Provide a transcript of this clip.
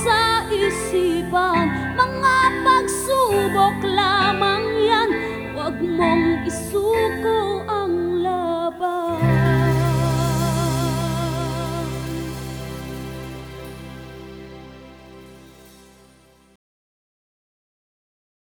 sa isipan. Mga pagsubok lamang yan. Huwag mong isuko